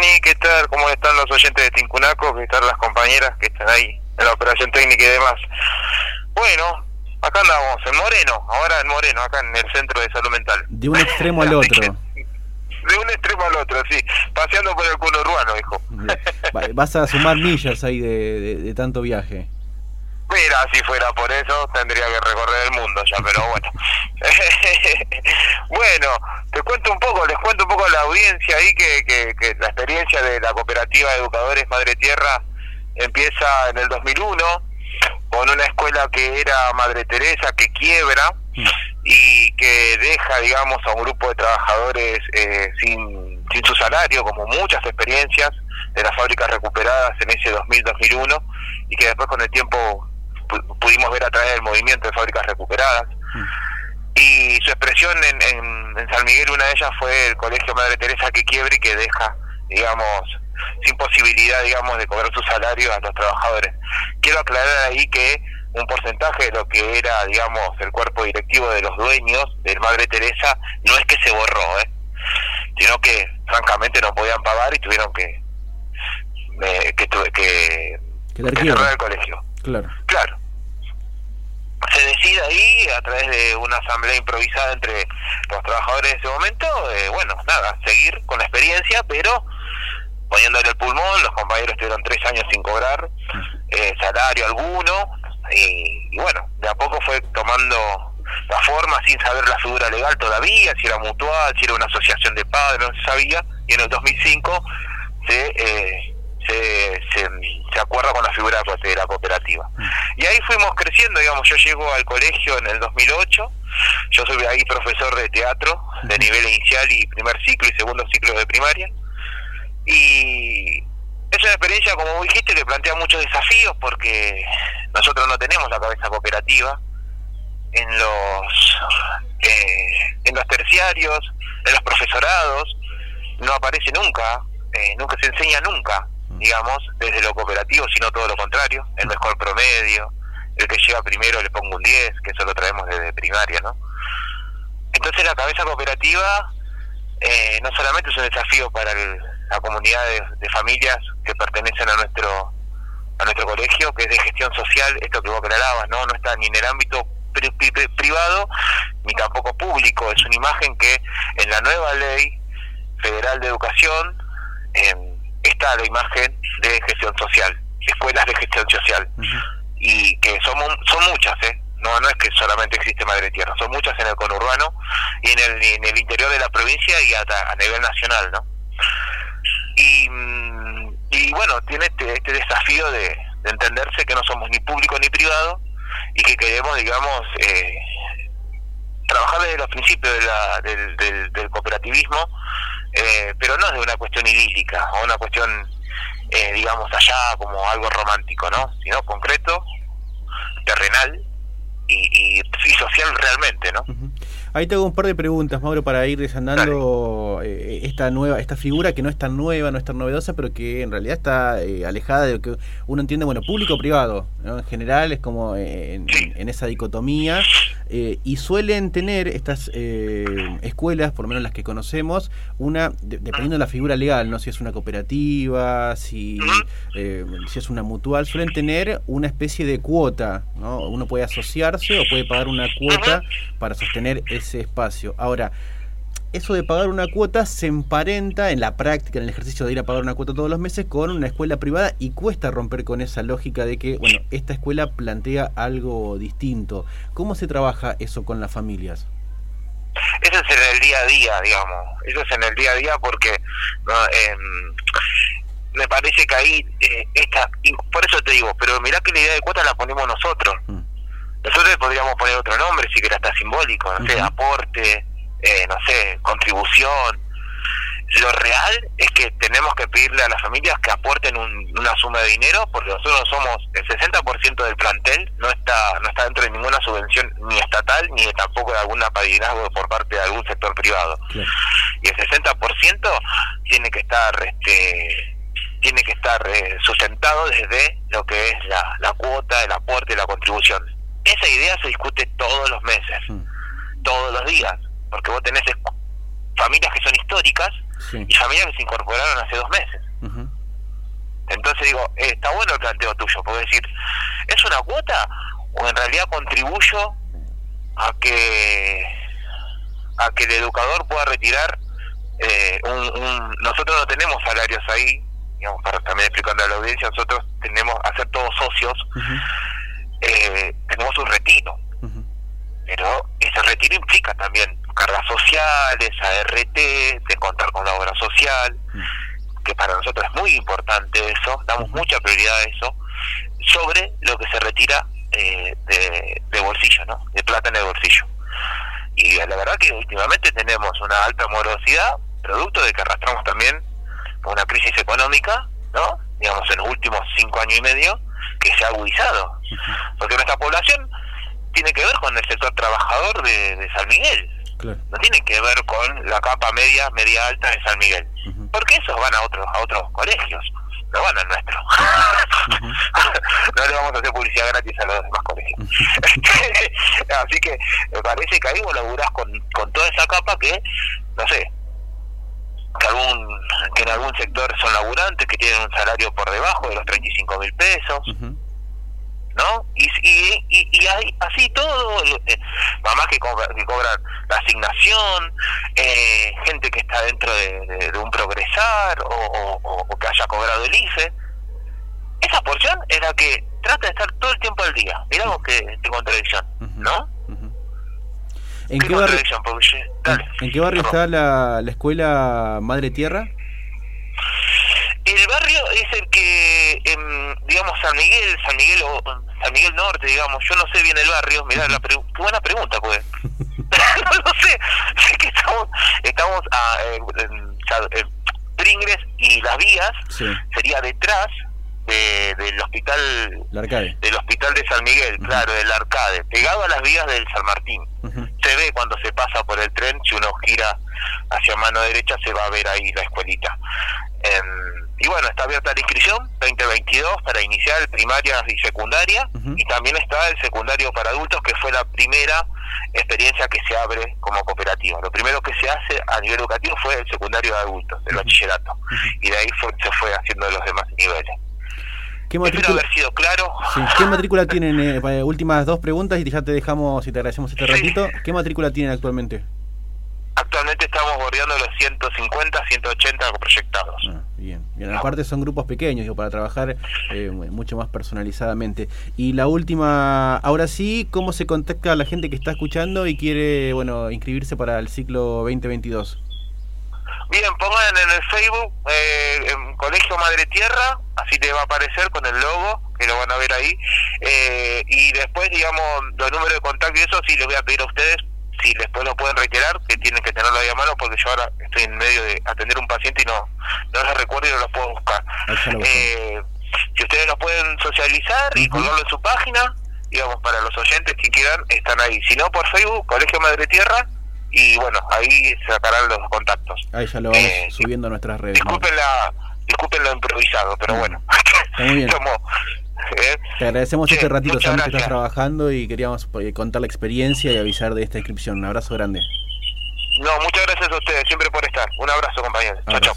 Dani? ¿Qué tal? ¿Cómo están los oyentes de Tincunaco? ¿Qué tal las compañeras que están ahí en la operación técnica y demás? Bueno, acá andamos, en Moreno, ahora en Moreno, acá en el centro de salud mental. De un extremo al otro. De un extremo al otro, sí. Paseando por el culo urbano, hijo. Vas a sumar millas ahí de, de tanto viaje. Mira, si fuera por eso, tendría que recorrer el mundo ya, pero bueno. bueno, te cuento un poco, les cuento un poco a la audiencia ahí que, que, la experiencia de la cooperativa de educadores Madre Tierra empieza en el 2001 con una escuela que era Madre Teresa, que quiebra y que deja, digamos, a un grupo de trabajadores eh, sin, sin su salario, como muchas experiencias de las fábricas recuperadas en ese 2000-2001 y que después con el tiempo pudimos ver a través del movimiento de fábricas recuperadas. Y su expresión en, en, San Miguel, una de ellas fue el Colegio Madre Teresa que quiebre y que deja, digamos, sin posibilidad, digamos, de cobrar su salario a los trabajadores. Quiero aclarar ahí que un porcentaje de lo que era, digamos, el cuerpo directivo de los dueños del Madre Teresa no es que se borró, ¿eh? sino que francamente no podían pagar y tuvieron que eh, que, que, que cerrar el colegio. Claro. Claro se decide ahí a través de una asamblea improvisada entre los trabajadores de ese momento, eh, bueno, nada, seguir con la experiencia, pero poniéndole el pulmón, los compañeros estuvieron tres años sin cobrar eh, salario alguno, y, bueno, de a poco fue tomando la forma sin saber la figura legal todavía, si era mutual, si era una asociación de padres, no se sabía, y en el 2005 se... Eh, se, se, acuerda con la figura de la cooperativa. Y ahí fuimos creciendo, digamos, yo llego al colegio en el 2008, yo soy ahí profesor de teatro de nivel inicial y primer ciclo y segundo ciclo de primaria. Y es una experiencia, como dijiste, que plantea muchos desafíos porque nosotros no tenemos la cabeza cooperativa en los eh, en los terciarios, en los profesorados, no aparece nunca, eh, nunca se enseña nunca digamos, desde lo cooperativo, sino todo lo contrario, el mejor promedio, el que llega primero le pongo un 10, que eso lo traemos desde primaria, ¿no? Entonces la cabeza cooperativa eh, no solamente es un desafío para la comunidad de, familias que pertenecen a nuestro a nuestro colegio, que es de gestión social, esto que vos aclarabas, ¿no? No está ni en el ámbito privado ni tampoco público, es una imagen que en la nueva ley federal de educación eh, está la imagen de gestión social, escuelas de gestión social, y que son, son muchas, ¿eh? No, no es que solamente existe Madre Tierra, son muchas en el conurbano y en el, en el interior de la provincia y a nivel nacional, ¿no? Y, mm, y bueno, tiene este, este desafío de, entenderse que no somos ni público ni privado y que queremos, digamos, eh, trabajar desde los principios de la, del, del cooperativismo eh, pero no es de una cuestión idílica o una cuestión, eh, digamos, allá como algo romántico, ¿no? Sino concreto, terrenal y, y, social realmente, ¿no? Ahí tengo un par de preguntas, Mauro, para ir desandando eh, esta nueva, esta figura que no es tan nueva, no es tan novedosa, pero que en realidad está eh, alejada de lo que uno entiende, bueno, público o privado, en general es como en, esa dicotomía, eh, y suelen tener estas escuelas, por lo menos las que conocemos, una, dependiendo de la figura legal, no si es una cooperativa, si, si es una mutual, suelen tener una especie de cuota, ¿no? Uno puede asociarse o puede pagar una cuota para sostener ese espacio. Ahora, eso de pagar una cuota se emparenta en la práctica, en el ejercicio de ir a pagar una cuota todos los meses con una escuela privada y cuesta romper con esa lógica de que, bueno, esta escuela plantea algo distinto. ¿Cómo se trabaja eso con las familias? Eso es en el día a día, digamos. Eso es en el día a día porque em, me parece que ahí eh, está, por eso te digo, pero mirá que la idea de cuota la ponemos nosotros. Mm. Nosotros podríamos poner otro nombre si que está simbólico, no sé, aporte, eh, no sé, contribución. Lo real es que tenemos que pedirle a las familias que aporten una suma de dinero porque nosotros somos el 60% del plantel, no está no está dentro de ninguna subvención ni estatal ni tampoco de alguna padrinazgo por parte de algún sector privado. Y el 60% tiene que estar este tiene que estar eh, sustentado desde lo que es la, la cuota, el aporte, la contribución esa idea se discute todos los meses, mm. todos los días, porque vos tenés familias que son históricas y familias que se incorporaron hace dos meses. Entonces digo, eh, está bueno el planteo tuyo, porque decir, ¿es una cuota o en realidad contribuyo a que a que el educador pueda retirar eh, un, nosotros no tenemos salarios ahí digamos para también explicando a la audiencia nosotros tenemos a ser todos socios eh, tenemos un retiro pero ese retiro implica también cargas sociales ART de contar con la obra social que para nosotros es muy importante eso damos mucha prioridad a eso sobre lo que se retira eh, de, de bolsillo no de plata en el bolsillo. Y la verdad que últimamente tenemos una alta morosidad, producto de que arrastramos también una crisis económica, ¿no? Digamos, en los últimos cinco años y medio, que se ha agudizado. Porque nuestra población tiene que ver con el sector trabajador de, San Miguel. No tiene que ver con la capa media, media alta de San Miguel. Porque esos van a otros, a otros colegios no van al nuestro. no le vamos a hacer publicidad gratis a los demás colegios. Así que me parece que ahí vos laburás con, con toda esa capa que, no sé, que, algún, que en algún sector son laburantes, que tienen un salario por debajo de los 35 mil pesos. ¿no? Y, y, y, así todo, eh, mamás que, que cobran la asignación, eh, gente que está dentro de, un progresar o, que haya cobrado el IFE. Esa porción es la que trata de estar todo el tiempo al día. Miramos que, contradicción, ¿no? ¿En qué, barrio, ¿En qué barrio está la, la escuela Madre Tierra? El barrio es el que, em, digamos, San Miguel, San Miguel o San Miguel Norte, digamos, yo no sé bien el barrio, mirá, la qué buena pregunta, pues. no lo sé, sé que estamos, estamos a, Pringles y las vías, sería detrás de, del hospital del hospital de San Miguel, claro, del Arcade, pegado a las vías del San Martín. Se ve cuando se pasa por el tren, si uno gira hacia mano derecha se va a ver ahí la escuelita. Em, y bueno, está abierta la inscripción 2022 para iniciar primaria y secundaria y también está el secundario para adultos que fue la primera experiencia que se abre como cooperativa. Lo primero que se hace a nivel educativo fue el secundario de adultos, el bachillerato, y de ahí se fue haciendo los demás niveles. ¿Qué matrícula? haber sido claro. ¿Qué matrícula tienen? Eh, últimas dos preguntas y ya te dejamos y te agradecemos este ratito. ¿Qué matrícula tienen actualmente? Actualmente estamos bordeando los 150, 180 proyectados. Ah, bien, bien. Aparte son grupos pequeños, digo, para trabajar eh, mucho más personalizadamente. Y la última, ahora sí, ¿cómo se contacta a la gente que está escuchando y quiere, bueno, inscribirse para el ciclo 2022? Bien, pongan en el Facebook eh, en Colegio Madre Tierra, así te va a aparecer con el logo, que lo van a ver ahí. Eh, y después, digamos, los números de contacto y eso sí les voy a pedir a ustedes si después lo pueden reiterar, que tienen que tenerlo ahí a mano, porque yo ahora estoy en medio de atender un paciente y no, no los recuerdo y no los puedo buscar. Eh, si ustedes lo pueden socializar y colgarlo en su página, digamos, para los oyentes que quieran, están ahí. Si no, por Facebook, Colegio Madre Tierra, y bueno, ahí sacarán los contactos. Ahí ya lo vamos eh, subiendo a nuestras redes. Disculpen, la, disculpen lo improvisado, pero bueno. muy bien. ¿Eh? Te agradecemos este ratito, sabemos que estás trabajando y queríamos eh, contar la experiencia y avisar de esta inscripción. Un abrazo grande. No, muchas gracias a ustedes, siempre por estar. Un abrazo, compañeros. Chao, chao.